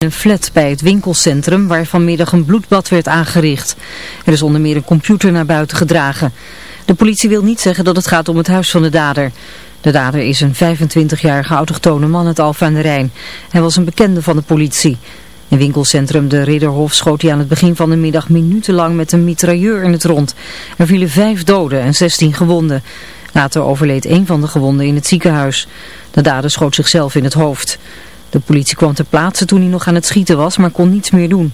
een flat bij het winkelcentrum waar vanmiddag een bloedbad werd aangericht. Er is onder meer een computer naar buiten gedragen. De politie wil niet zeggen dat het gaat om het huis van de dader. De dader is een 25-jarige autochtone man uit Alphen aan de Rijn. Hij was een bekende van de politie. In winkelcentrum De Ridderhof schoot hij aan het begin van de middag minutenlang met een mitrailleur in het rond. Er vielen vijf doden en 16 gewonden. Later overleed een van de gewonden in het ziekenhuis. De dader schoot zichzelf in het hoofd. De politie kwam ter plaatse toen hij nog aan het schieten was, maar kon niets meer doen.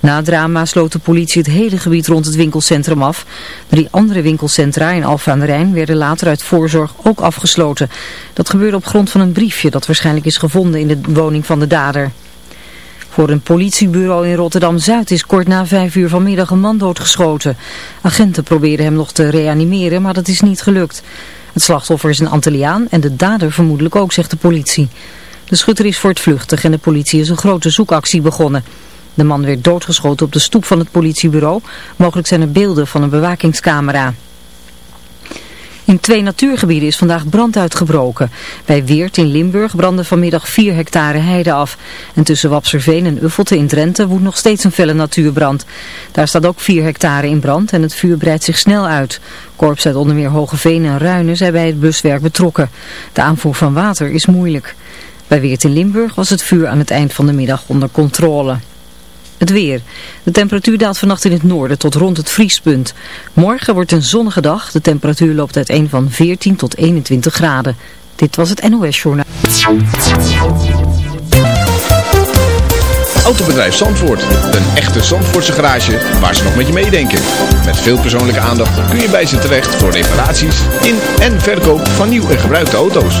Na het drama sloot de politie het hele gebied rond het winkelcentrum af. Drie andere winkelcentra in Alphen aan de Rijn werden later uit voorzorg ook afgesloten. Dat gebeurde op grond van een briefje dat waarschijnlijk is gevonden in de woning van de dader. Voor een politiebureau in Rotterdam-Zuid is kort na vijf uur vanmiddag een man doodgeschoten. Agenten probeerden hem nog te reanimeren, maar dat is niet gelukt. Het slachtoffer is een Antilliaan en de dader vermoedelijk ook, zegt de politie. De schutter is voortvluchtig en de politie is een grote zoekactie begonnen. De man werd doodgeschoten op de stoep van het politiebureau. Mogelijk zijn er beelden van een bewakingscamera. In twee natuurgebieden is vandaag brand uitgebroken. Bij Weert in Limburg brandde vanmiddag 4 hectare heide af. En tussen Wapserveen en Uffelte in Drenthe woedt nog steeds een felle natuurbrand. Daar staat ook 4 hectare in brand en het vuur breidt zich snel uit. Korps uit onder meer Hogeveen en Ruinen zijn bij het buswerk betrokken. De aanvoer van water is moeilijk. Bij Weert in Limburg was het vuur aan het eind van de middag onder controle. Het weer. De temperatuur daalt vannacht in het noorden tot rond het vriespunt. Morgen wordt een zonnige dag. De temperatuur loopt uiteen van 14 tot 21 graden. Dit was het NOS Journaal. Autobedrijf Zandvoort. Een echte Zandvoortse garage waar ze nog met je meedenken. Met veel persoonlijke aandacht kun je bij ze terecht voor reparaties in en verkoop van nieuw en gebruikte auto's.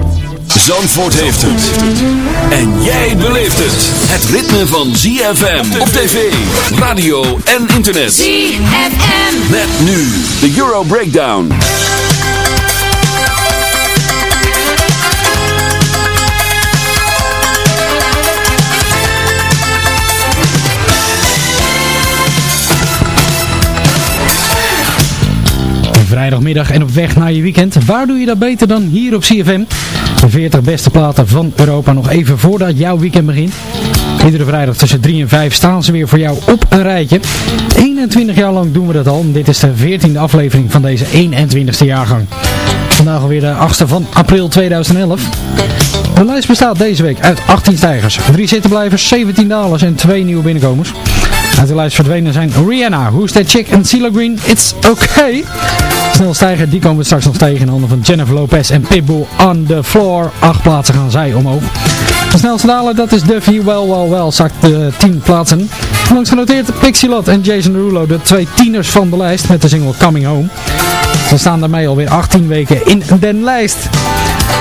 Zandvoort heeft het. En jij beleeft het. Het ritme van ZFM op tv, radio en internet. ZFM. Met nu de Euro Breakdown. Vrijdagmiddag en op weg naar je weekend. Waar doe je dat beter dan hier op CFM? De 40 beste platen van Europa nog even voordat jouw weekend begint. Iedere vrijdag tussen 3 en 5 staan ze weer voor jou op een rijtje. 21 jaar lang doen we dat al. Dit is de 14e aflevering van deze 21ste jaargang. Vandaag alweer de 8e van april 2011. De lijst bestaat deze week uit 18 stijgers, 3 zittenblijvers, 17 dalers en 2 nieuwe binnenkomers. Uit de lijst verdwenen zijn Rihanna, Who's That Chick en CeeLo Green, It's Okay. Snel stijgen, die komen we straks nog tegen in handen van Jennifer Lopez en Pitbull on the floor. Acht plaatsen gaan zij omhoog. De snelste daler, dat is Duffy Well Well Well, zakt de 10 plaatsen. Langs genoteerd Pixie Lot en Jason Derulo, de twee tieners van de lijst met de single Coming Home. Ze staan daarmee alweer 18 weken in de lijst.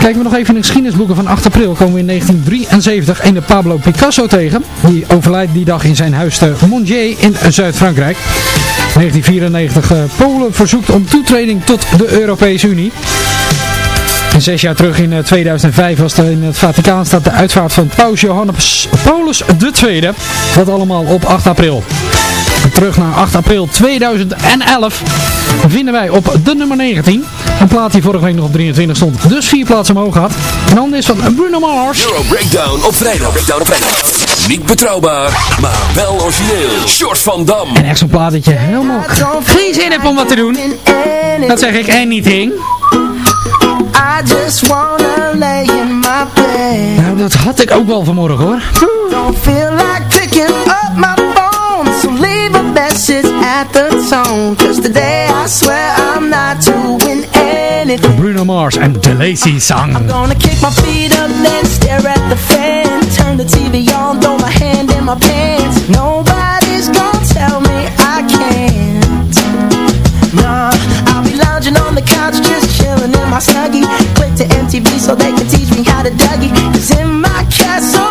Kijken we nog even in de geschiedenisboeken van 8 april komen we in 1973 een de Pablo Picasso tegen. Die overlijdt die dag in zijn huis te Montier in Zuid-Frankrijk. 1994 eh, Polen verzoekt om toetreding tot de Europese Unie. En zes jaar terug in eh, 2005 was er in het Vaticaanstad de uitvaart van paus Johannes Paulus II. Dat allemaal op 8 april. Terug naar 8 april 2011 vinden wij op de nummer 19. Een plaat die vorige week nog op 23 stond. Dus vier plaatsen omhoog had. En dan is van Bruno Mars. Euro Breakdown op vrijdag. Breakdown op vrijdag. Niet betrouwbaar, maar wel origineel. Short van Dam. En echt zo'n plaat dat je helemaal geen zin hebt om wat te doen. Dat zeg ik anything. I just I just wanna Nou, dat had ik ook wel vanmorgen hoor. Don't feel like picking up my phone So leave a message at the tone. Just today I swear I'm not doing anything. Bruno Mars en The Lazy Song. I'm gonna kick my feet up and stare at the fan. Turn the TV on, throw my hand in my pants. Nobody's gonna tell me I can't. Nah, I'll be lounging on the couch just chilling in my snuggie. Click to MTV so they can teach me how to Dougie. Cause in my castle.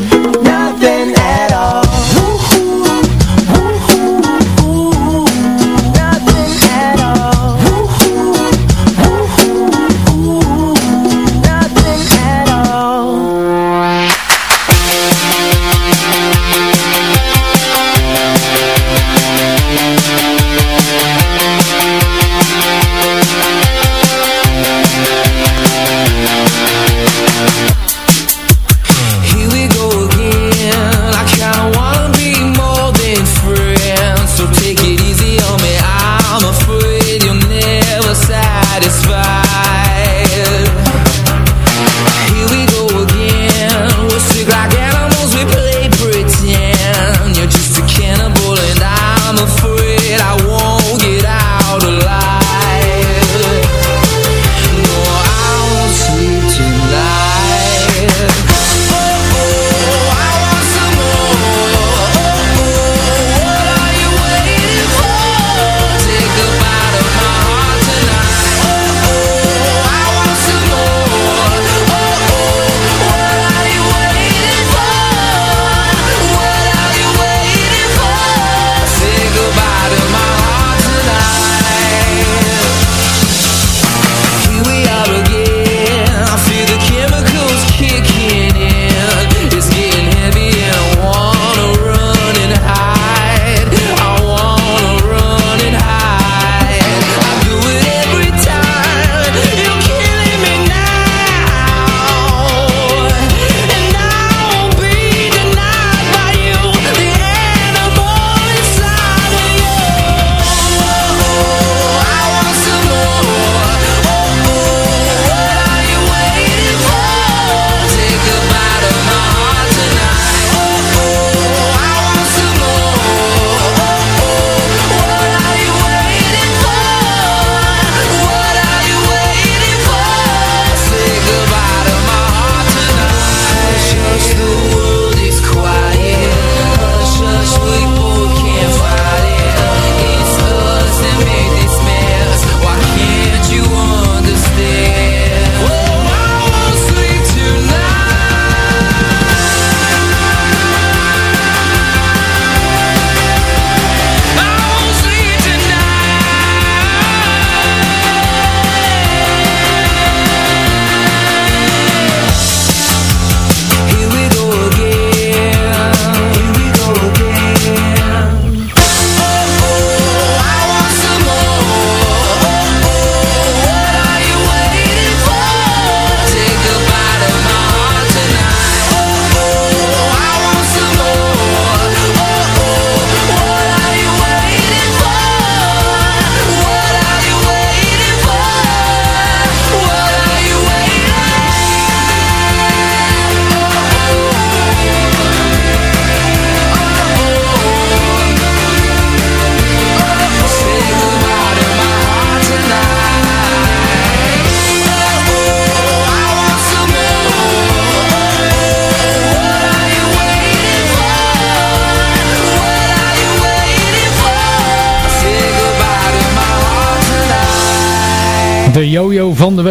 nothing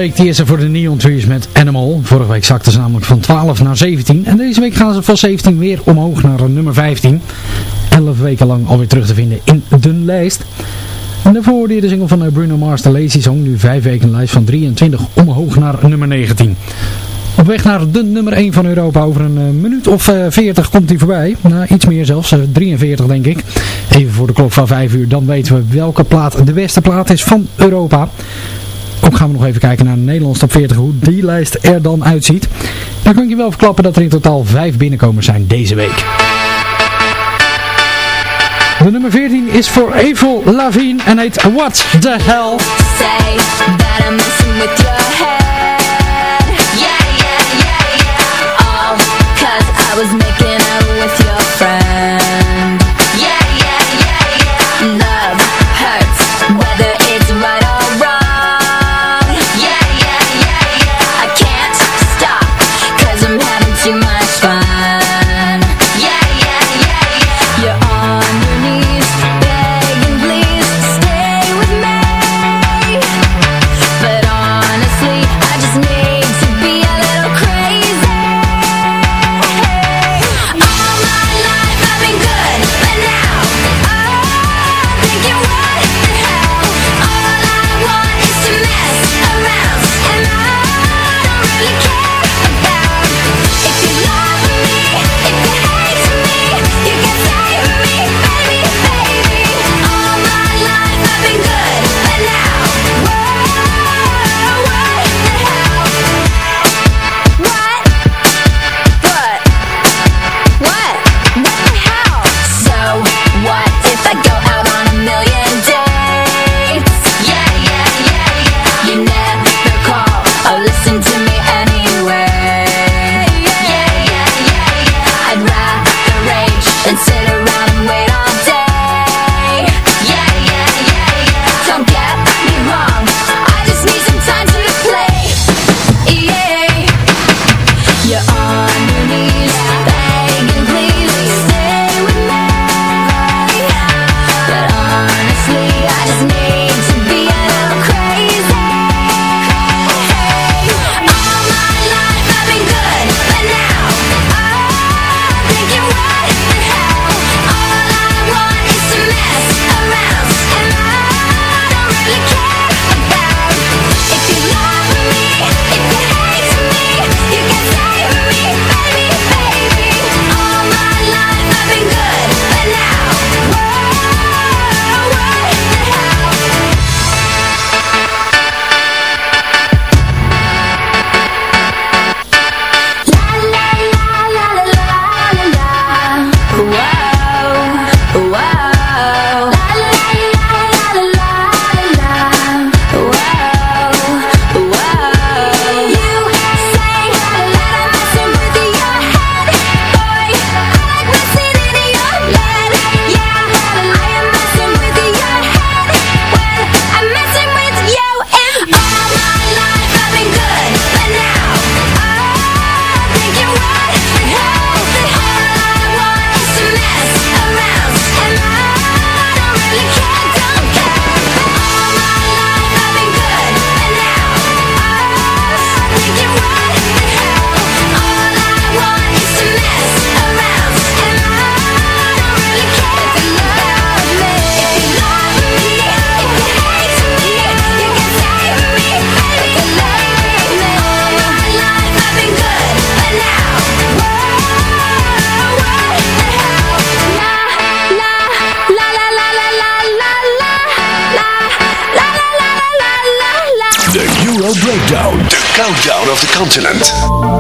week die is er voor de Neon Trees met Animal. Vorige week zakte ze namelijk van 12 naar 17. En deze week gaan ze van 17 weer omhoog naar eh, nummer 15. 11 weken lang alweer terug te vinden in de lijst. En daarvoor hoorde de single van eh, Bruno Mars, de Lazy Song. Nu 5 weken in lijst van 23 omhoog naar nummer 19. Op weg naar de nummer 1 van Europa. Over een eh, minuut of 40 komt hij voorbij. Nou, iets meer zelfs. 43 denk ik. Even voor de klok van 5 uur. Dan weten we welke plaat de beste plaat is van Europa. Ook gaan we nog even kijken naar de Nederlands top 40, hoe die lijst er dan uitziet. Dan kan ik je wel verklappen dat er in totaal 5 binnenkomers zijn deze week. De nummer 14 is voor Evil Lavine en heet What the Hell. Say that I'm messing with your head. Yeah yeah yeah yeah oh, cuz I was making out with your friend continent.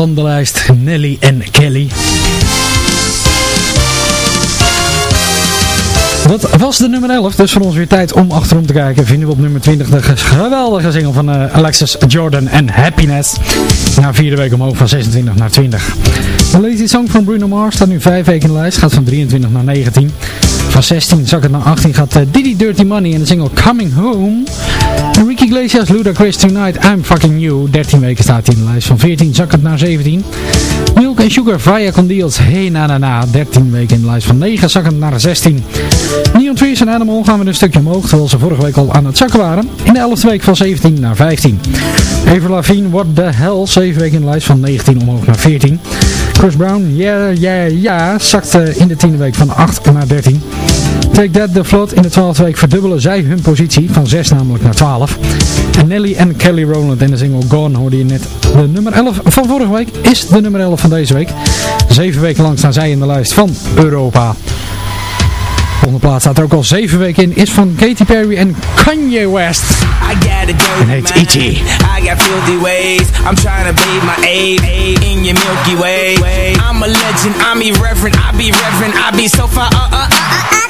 Van de lijst, Nelly en Kelly. Dat was de nummer 11, dus voor ons weer tijd om achterom te kijken. Vinden we op nummer 20 de geweldige single van eh, Alexis Jordan en Happiness. Na vierde week omhoog van 26 naar 20. De Lazy Song van Bruno Mars staat nu 5 weken in de lijst, gaat van 23 naar 19. Van 16 zak het naar 18 gaat eh, Diddy Dirty Money en de single Coming Home. Ricky Iglesias, Ludacris Tonight, I'm Fucking You. 13 weken staat hij in de lijst. Van 14 zak het naar 17. Milk and Sugar, Via Con Hey Na Na Na. 13 weken in de lijst. Van 9 zakken naar 16. Neon Trees en Animal gaan we een stukje omhoog, terwijl ze vorige week al aan het zakken waren. In de 11e week van 17 naar 15. Avril Lavigne, What the Hell, 7 weken in de lijst van 19 omhoog naar 14. Chris Brown, Yeah Yeah Yeah, zakte in de 10e week van 8 naar 13. Take That The Flood in de 12e week verdubbelen zij hun positie van 6 namelijk naar 12. En Nelly en Kelly Rowland en de single Gone hoorde je net. De nummer 11 van vorige week is de nummer 11 van deze week. Zeven weken lang staan zij in de lijst van Europa. Volgende plaats staat er ook al zeven weken in, is van Katy Perry en Kanye West. I got a dirty En heet mind. E.T.. I got filthy ways. I'm trying to bathe my aid in your Milky Way. I'm a legend. I'm irreverent. I be reverent. I be so far. Uh, uh, uh, uh, uh.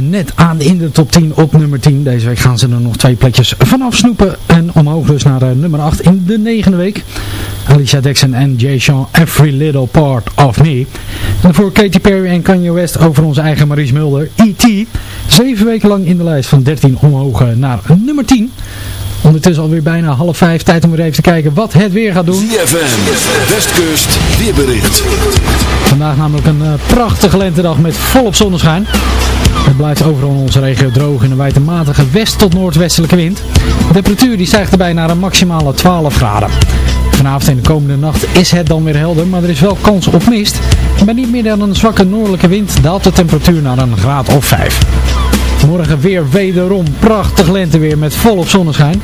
Net aan in de top 10 op nummer 10. Deze week gaan ze er nog twee plekjes vanaf snoepen. En omhoog dus naar uh, nummer 8 in de negende week. Alicia Dixon en Jay Sean, Every Little Part of Me. En voor Katy Perry en Kanye West over onze eigen Maries Mulder, E.T. Zeven weken lang in de lijst van 13 omhoog uh, naar nummer 10. Ondertussen alweer bijna half vijf. Tijd om weer even te kijken wat het weer gaat doen. ZFM, Westkust, weerbericht. Vandaag namelijk een uh, prachtige lentedag met volop zonneschijn. Het blijft overal in onze regio droog en een wijd een matige west- tot noordwestelijke wind. De temperatuur die stijgt erbij naar een maximale 12 graden. Vanavond en de komende nacht is het dan weer helder, maar er is wel kans op mist. Bij niet meer dan een zwakke noordelijke wind daalt de temperatuur naar een graad of 5. Morgen weer wederom prachtig lenteweer met volop zonneschijn.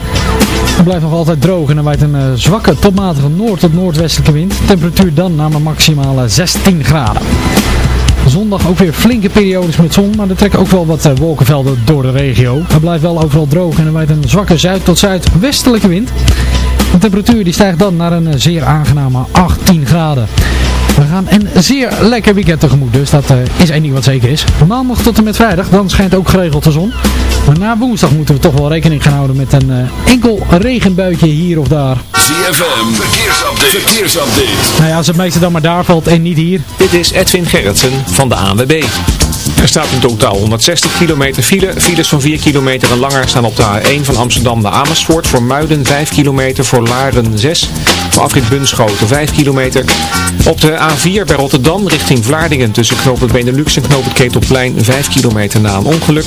Het blijft nog altijd droog en er waait een uh, zwakke tot matige noord- tot noordwestelijke wind. Temperatuur dan naar een maximale 16 graden. Zondag ook weer flinke periodes met zon, maar er trekken ook wel wat uh, wolkenvelden door de regio. Het blijft wel overal droog en er waait een zwakke zuid- tot zuidwestelijke wind. De temperatuur die stijgt dan naar een uh, zeer aangename 18 graden. We gaan een zeer lekker weekend tegemoet, dus dat uh, is één ding wat zeker is. Maandag tot en met vrijdag, dan schijnt ook geregeld de zon. Maar na woensdag moeten we toch wel rekening gaan houden met een uh, enkel regenbuitje hier of daar. ZFM, verkeersupdate. verkeersupdate. Nou ja, als het meeste dan maar daar valt en niet hier. Dit is Edwin Gerritsen van de ANWB. Er staat in totaal 160 kilometer file. Files van 4 kilometer en langer staan op de A1 van Amsterdam naar Amersfoort. Voor Muiden 5 kilometer, voor Laren 6. Voor afrit Bunschoten 5 kilometer. Op de A4 bij Rotterdam richting Vlaardingen tussen knoop het Benelux en knoop het Ketelplein 5 kilometer na een ongeluk.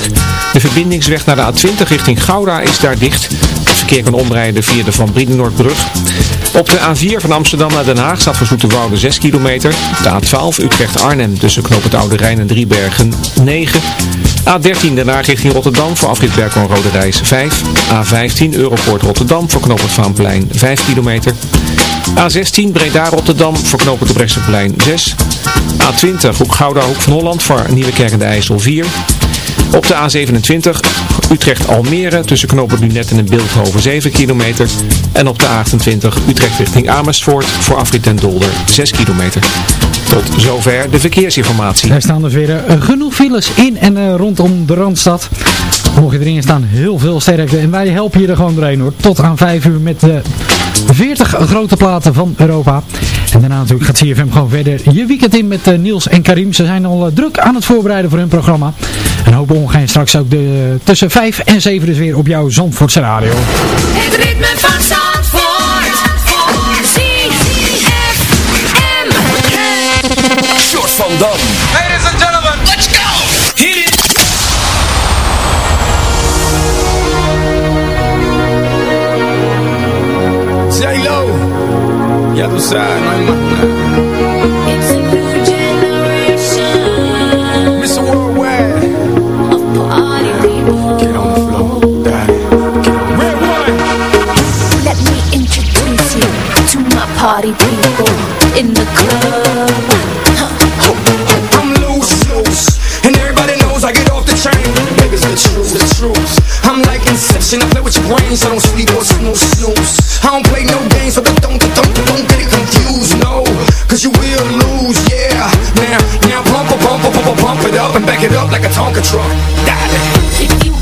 De verbindingsweg naar de A20 richting Gouda is daar dicht. Het verkeer kan omrijden via de Van Brienenoordbrug. Op de A4 van Amsterdam naar Den Haag staat voor Zoeterwoude 6 kilometer. De A12 Utrecht-Arnhem tussen knoop het Oude Rijn en Driebergen 9. A13 Den Haag richting Rotterdam voor afrit Berkel Rode Reis 5. A15 Europoort Rotterdam voor knoop het Vaanplein 5 kilometer. A16 Breda Rotterdam voor knoop het Brechtseplein 6. A20 Hoek Gouda Hoek van Holland voor Nieuwekerk en de IJssel 4. Op de A27 Utrecht-Almere tussen knooppunt Lunetten en Beeldhoven 7 kilometer. En op de A28 Utrecht richting Amersfoort voor afrit en Dolder 6 kilometer. Tot zover de verkeersinformatie. Er staan dus weer uh, genoeg files in en uh, rondom de Randstad. Mocht je erin staan, heel veel sterkte. En wij helpen je er gewoon doorheen hoor. Tot aan 5 uur met de 40 grote platen van Europa. En daarna natuurlijk gaat CFM gewoon verder je weekend in met Niels en Karim. Ze zijn al druk aan het voorbereiden voor hun programma. En hopen ongeveer straks ook de, tussen 5 en 7 dus weer op jouw Zandvoortse radio. Het ritme van Zandvoort. ZFM. Short van Dam. Ladies and gentlemen, let's go! Hit it! J-Lo, ya tú sabes, no hay más nada. So don't sleep or snooze, snooze. I don't play no games, so don't, sleep or snooze. I don't, don't, don't get it confused, no. Cause you will lose, yeah. Now, now pump, pump, pump, pump, pump, pump it up and back it up like a Tonka truck. Daddy. If you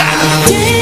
Yeah.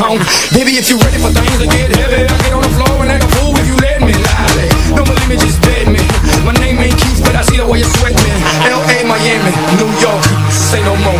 home. Baby, if you're ready for things to get heavy, I get on the floor and act a fool if you let me. Lie. Don't believe me, just bet me. My name ain't Keith, but I see the way you sweat me. L.A., Miami, New York, say no more.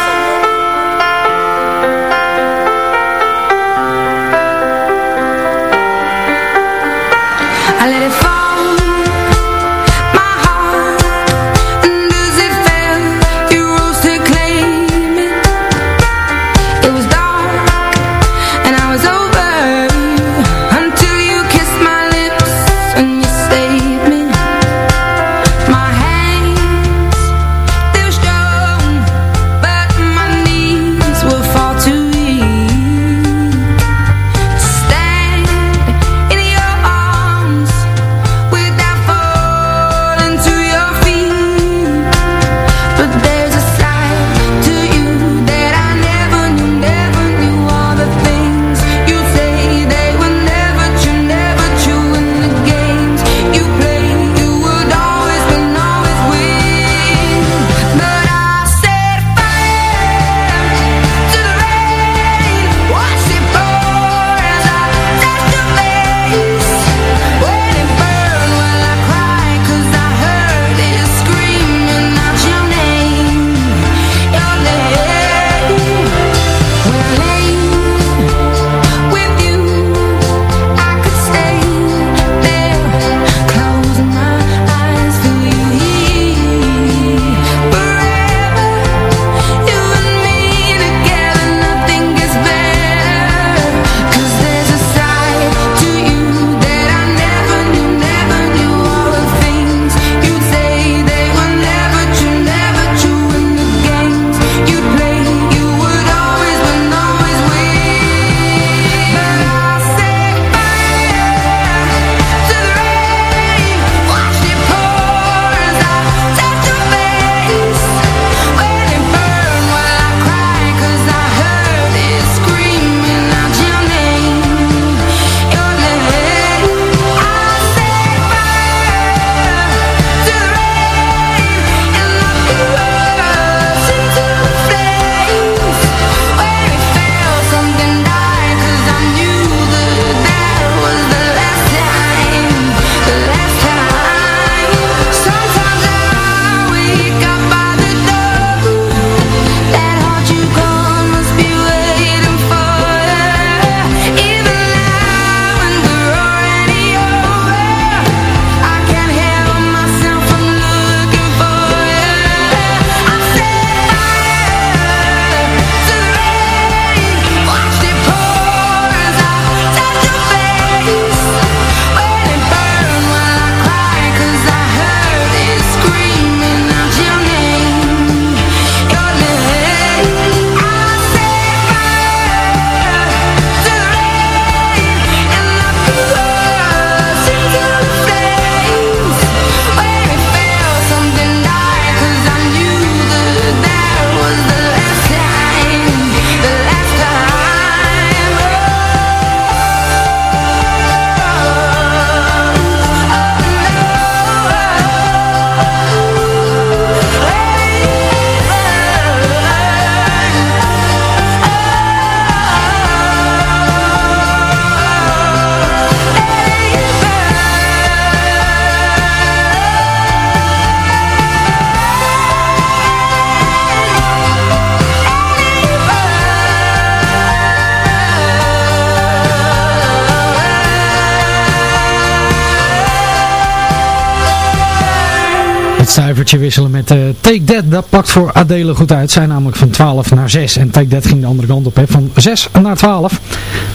Cijfertje wisselen met eh, Take That. Dat pakt voor Adele goed uit. Zijn namelijk van 12 naar 6. En Take That ging de andere kant op. Hè. Van 6 naar 12.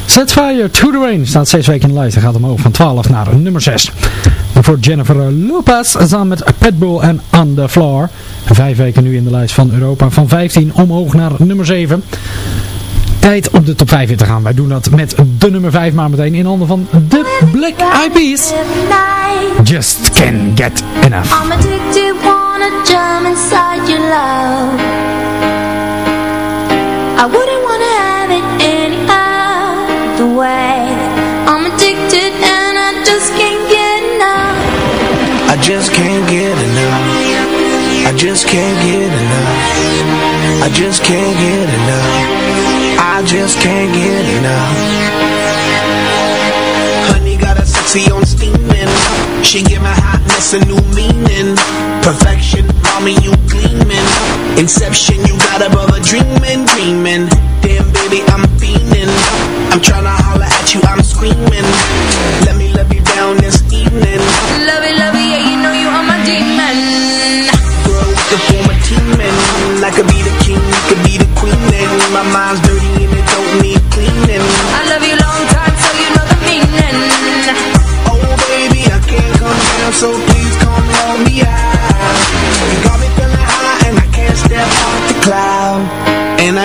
Set Fire to the Rain staat 6 weken in de lijst. Hij gaat omhoog van 12 naar nummer 6. En voor Jennifer Lopez samen met Pitbull en On The Floor. Vijf weken nu in de lijst van Europa. Van 15 omhoog naar nummer 7. Tijd om de top 5 in te gaan. Wij doen dat met de nummer 5 maar meteen in handen van de Black Eyed Peas. Just can't get enough. Inside your love. I wouldn't wanna have it any other way. I'm addicted and I just can't get enough. I just can't get enough. I just can't get enough. I just can't get enough. I just can't get enough. Honey got a sexy on steaming. She give my hotness a new meaning. Perfection, mommy, you gleaming. Inception, you got above a dreaming, dreaming. Damn, baby, I'm fiending. I'm tryna holler at you, I'm screaming.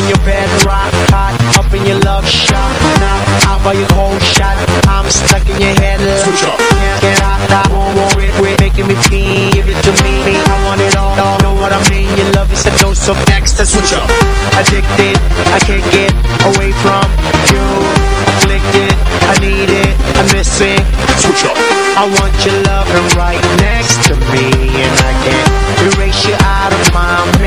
in your bed, rock hot, up in your love shot. Now out by your whole shot, I'm stuck in your head. Switch up. Can't get out, I won't worry, quit making me feel. Give it to me, I want it all. all know what I mean? Your love is a dose of next. Switch up. Addicted, I can't get away from you. Afflicted, I need it, I miss it. Switch up. I want your loving right next to me, and I can't erase you out of my memory.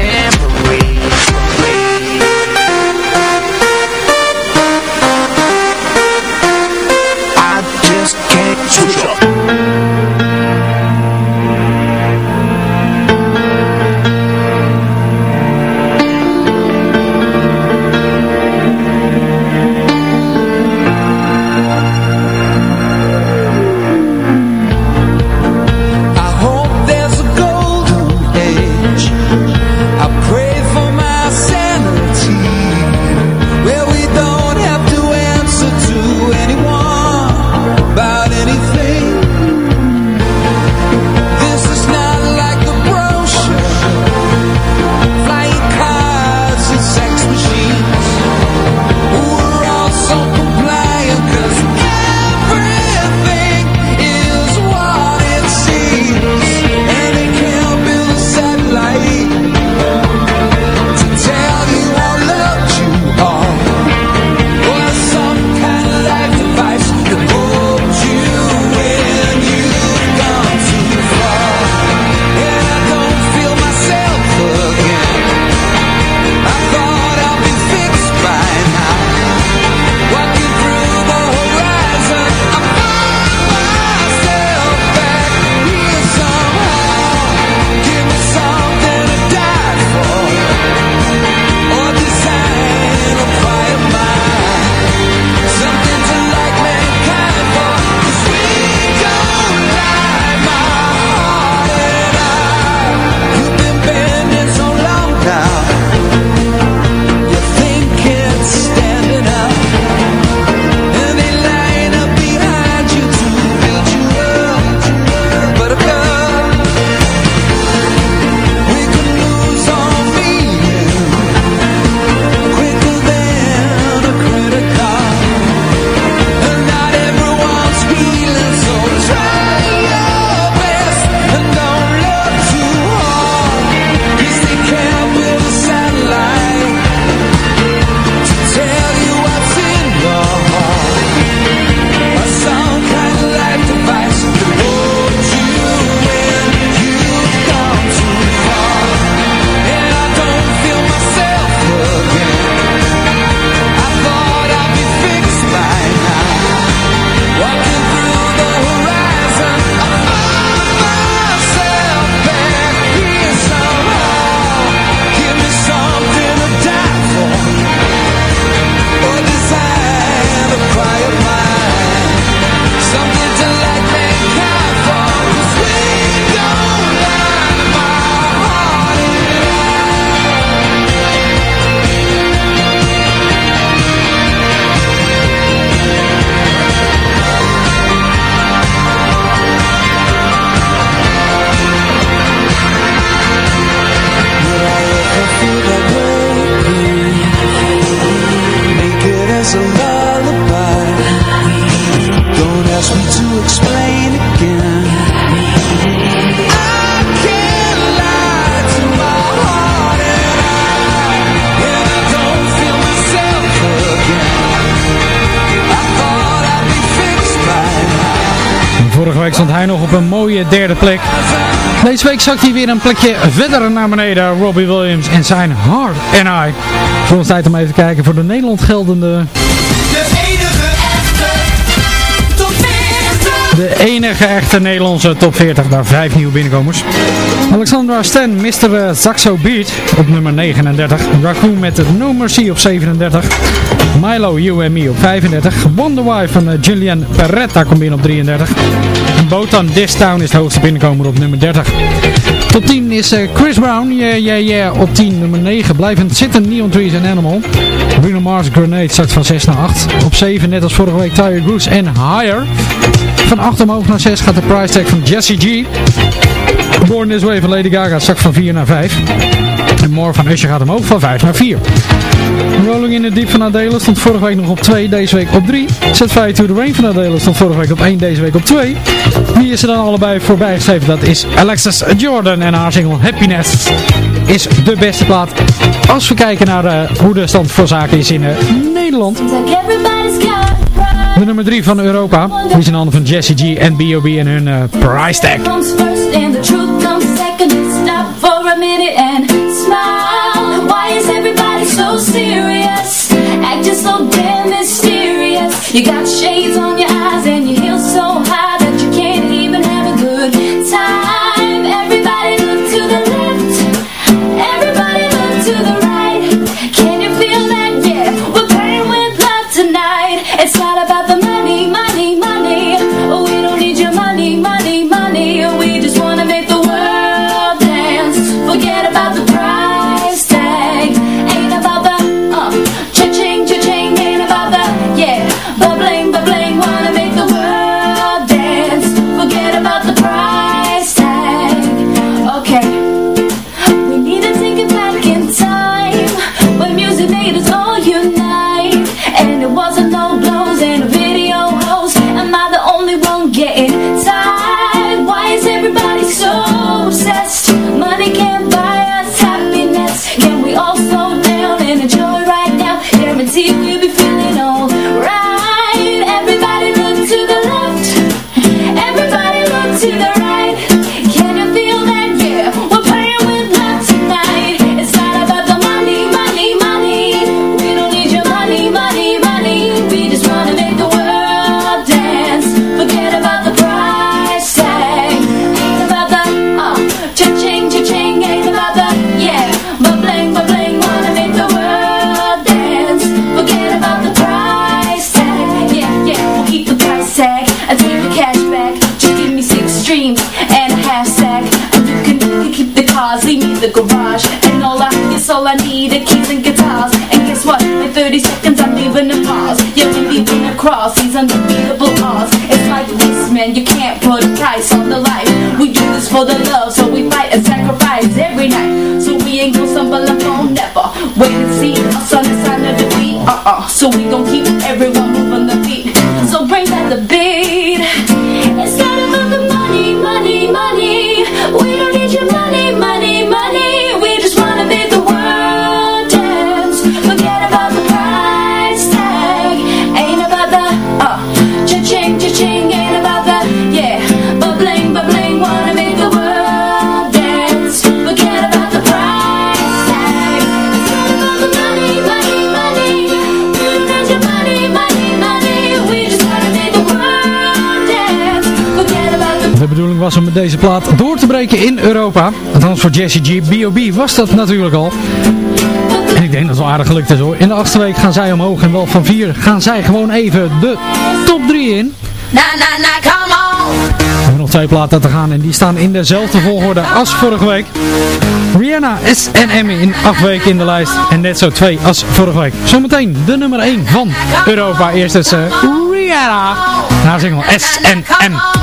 Week zakt hij weer een plekje verder naar beneden. Robbie Williams en zijn Hard and I. Voor ons tijd om even te kijken voor de Nederland geldende... enige echte Nederlandse top 40. Daar vijf nieuwe binnenkomers. Alexandra Stan, Mr. eh, Saxo Beat op nummer 39. Raccoon met de No Mercy op 37. Milo, You Me op 35. Wonder Why van eh, Julian Peretta komt binnen op 33. En Botan This Town is de hoogste binnenkomer op nummer 30. Top 10 is eh, Chris Brown, yeah, yeah, yeah, op 10. Nummer 9 blijvend zitten Neon Trees and Animal. Bruno Mars Grenade zakt van 6 naar 8. Op 7 net als vorige week Tyre Goose en Higher. Van 8 omhoog naar 6 gaat de price tag van Jesse G. Born This Way van Lady Gaga zakt van 4 naar 5. En More van Usher gaat omhoog van 5 naar 4. Rolling in the Deep van Adele stond vorige week nog op 2, deze week op 3. Set Fire to the Rain van Adele stond vorige week op 1, deze week op 2. Wie is er dan allebei voorbij geschreven? Dat is Alexis Jordan en haar single Happiness is de beste plaat. Als we kijken naar eh, hoe de stand voor zaken is in eh, Nederland. Nummer 3 van Europa. Die is in handen van Jesse G en B.O.B. en hun eh, price tag. You got shades on your eyes and so these undefeatable odds It's like this, man, you can't put a price on the life. We do this for the love met deze plaat door te breken in Europa. Althans voor Jesse G. B.O.B. was dat natuurlijk al. En ik denk dat het wel aardig gelukt is hoor. In de achtste week gaan zij omhoog en wel van vier gaan zij gewoon even de top 3 in. Na na na, come on. We hebben nog twee platen te gaan en die staan in dezelfde volgorde als vorige week. Rihanna, S&M in acht weken in de lijst en net zo twee als vorige week. Zometeen de nummer 1 van Europa. Eerst is eh, Rihanna. Haar single S&M. It's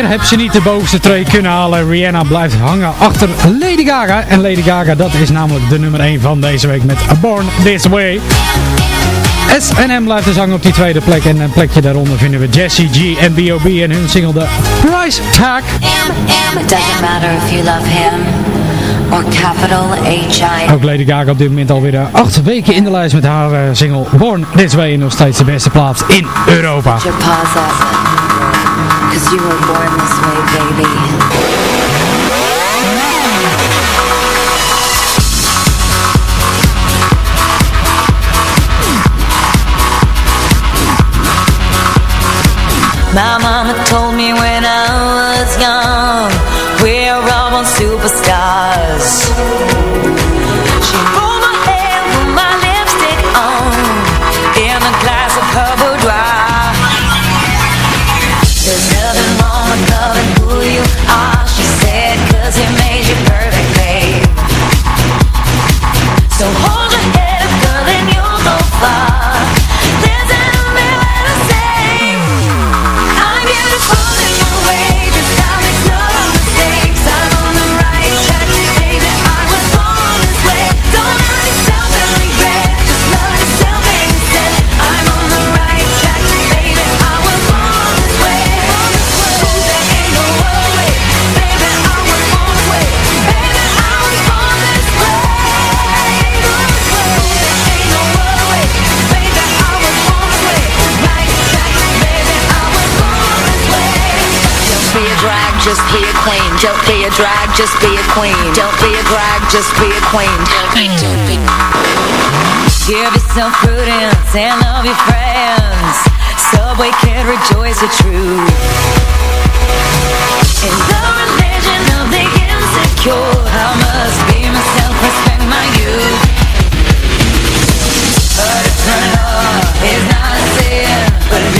Weer heb ze niet de bovenste twee kunnen halen. Rihanna blijft hangen achter Lady Gaga. En Lady Gaga, dat is namelijk de nummer 1 van deze week met Born This Way. S&M blijft dus hangen op die tweede plek. En een plekje daaronder vinden we Jessie G en B.O.B. en hun single The Price Tag. It doesn't matter if you love him or capital H-I. Ook Lady Gaga op dit moment alweer eh, acht weken in de lijst met haar eh, single Born This Way. En nog steeds de beste plaats in Europa. Cause you were born this way, baby. Just be a queen. Don't be a drag, just be a queen. Don't be a drag, just be a queen. Don't be. Give yourself prudence and love your friends. Subway can rejoice the truth. In the religion of the insecure, I must be myself, respect my youth. But is not a sin. Believe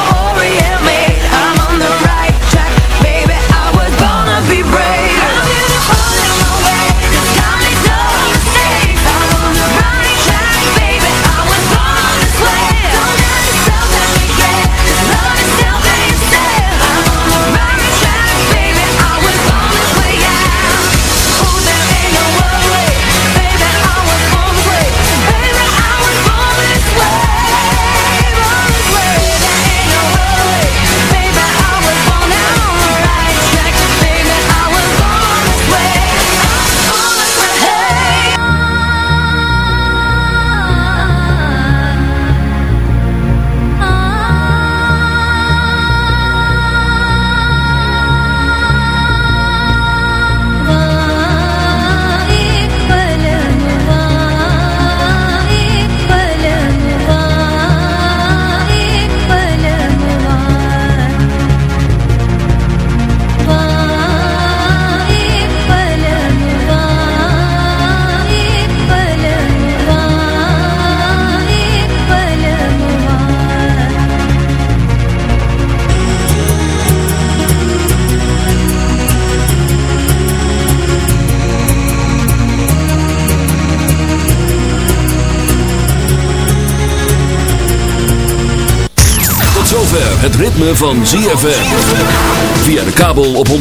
ritme van ZFM. Via de kabel op 104.5.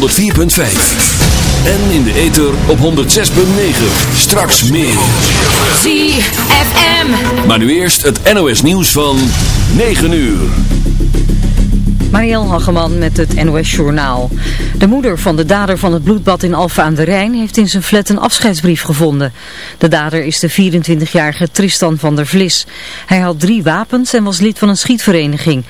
En in de ether op 106.9. Straks meer. ZFM. Maar nu eerst het NOS nieuws van 9 uur. Marielle Hageman met het NOS Journaal. De moeder van de dader van het bloedbad in Alphen aan de Rijn heeft in zijn flat een afscheidsbrief gevonden. De dader is de 24-jarige Tristan van der Vlis. Hij had drie wapens en was lid van een schietvereniging.